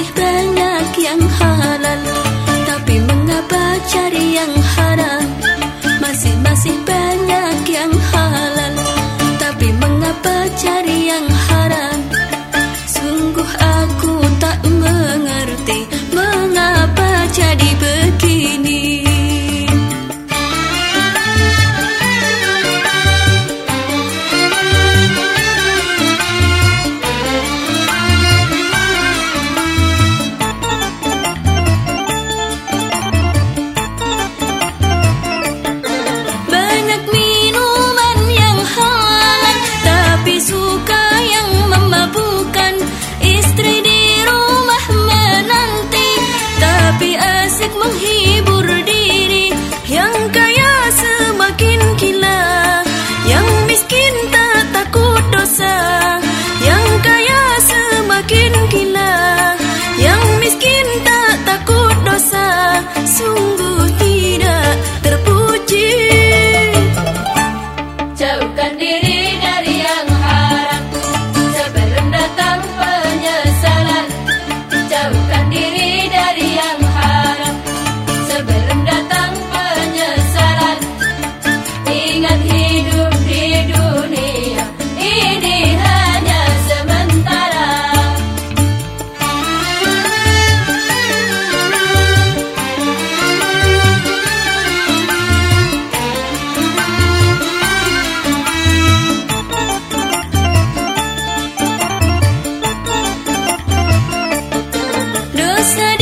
Masih banyak yang halal Tapi mengapa cari yang haram? Tapi asik menghibur said